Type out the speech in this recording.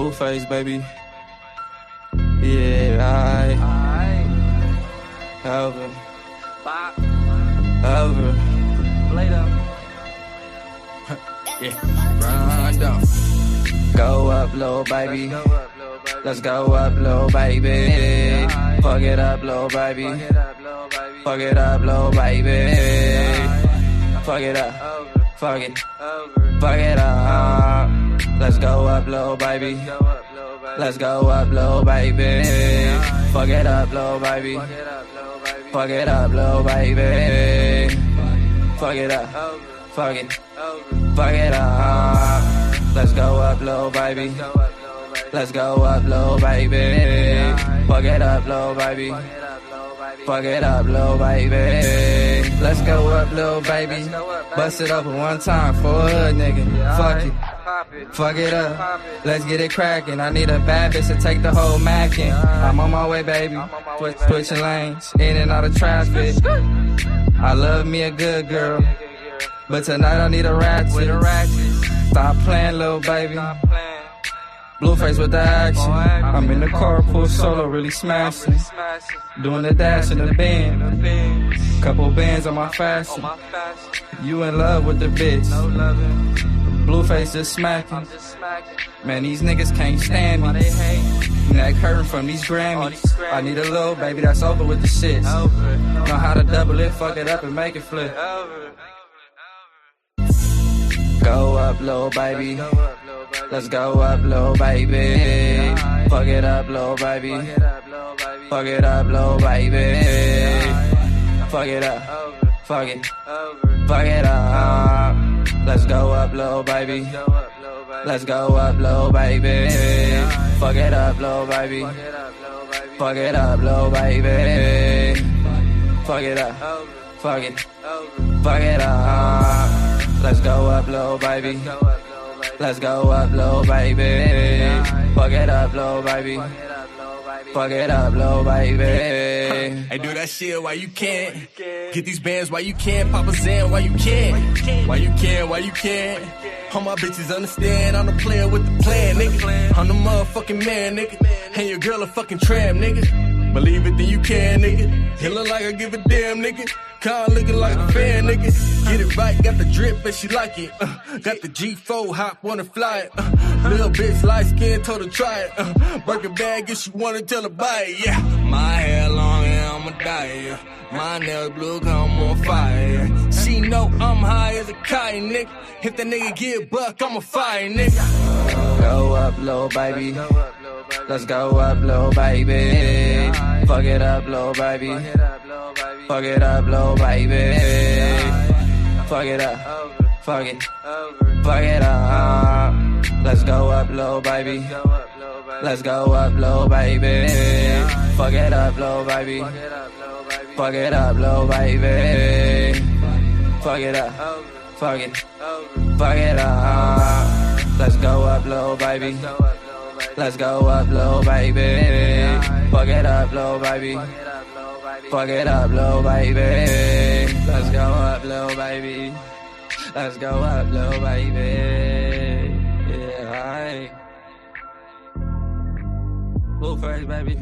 Blueface, baby. Yeah, I. Over. Over. yeah. Run down. Go up, little baby. Let's go up, little baby. Fuck it up, little baby. Fuck it up, little baby. Fuck it up. Fuck it. Fuck it up. Let's go up, little baby. Let's go up, little baby. Fuck it up, little baby. Fuck it up, little baby. Fuck it up. Fuck it. Fuck it up. Let's go up, little baby. Let's go up, little baby. Fuck it up, little baby. Fuck it up, little baby. Let's go up, little baby. Bust it open one time for a hood nigga. Fuck it. Fuck it up. Let's get it crackin'. I need a bad bitch to take the whole mackin'. I'm on my way, baby. Switch, switching lanes, in and out of traffic. I love me a good girl. But tonight I need a ratchet. Stop playing, little baby. Blueface with the action. I'm in the car, pull solo, really smashing. Doing the dash in the bend. Couple bands on my fashion. You in love with the bitch. Blueface just smacking. Man, these niggas can't stand me. Neck hurting from these Grammys. I need a little baby that's over with the shit. Know how to double it, fuck it up, and make it flip. Go up, little baby. Let's go up, little baby. Fuck it up, little baby. Fuck it up, little baby. Fuck it up. Fuck it. Fuck it up. Let's go up, little baby. Let's go up, little baby. Fuck it up, little baby. Fuck it up, little baby. Fuck it up. Fuck it. Fuck it up. Let's go up, little baby. Let's go up, little baby. Fuck it up, little baby. Fuck it up, little baby. Hey, do that shit why you can't. Get these bands why you can't. Pop a Zan why you can't. Why you can't, why you can't. All my bitches understand I'm the player with the plan, nigga. I'm the motherfucking man, nigga. And your girl a fucking tramp, nigga. Believe it, then you can, nigga. It look like I give a damn, nigga. Car looking like a fan, nigga. Get it right, got the drip, and she like it. Uh, got the G4, hop, wanna fly it. Uh, little bitch, light skin, told her try it. Uh, Birkin bag, if she wanna tell her buy it, yeah. My hair long, and I'ma die, yeah. My nails blue, come on fire. Yeah. She know I'm high as a kite, nigga. If the nigga get buck, I'ma fire, nigga. Go up, little baby. Let's go up, little baby. Fuck it up, little baby. Fuck it up, little baby. Fuck it up. Fuck it. Fuck it up. Let's go up, little baby. Let's go up, little baby. Fuck it up, little baby. Fuck it up, little baby. Fuck it up. Fuck it. Fuck it up. Let's go up, little baby. Let's go up, little baby. Up, little baby. Fuck it up, little baby. Let's go up, little baby. Let's go up, little baby. Yeah, alright. Blueface, baby.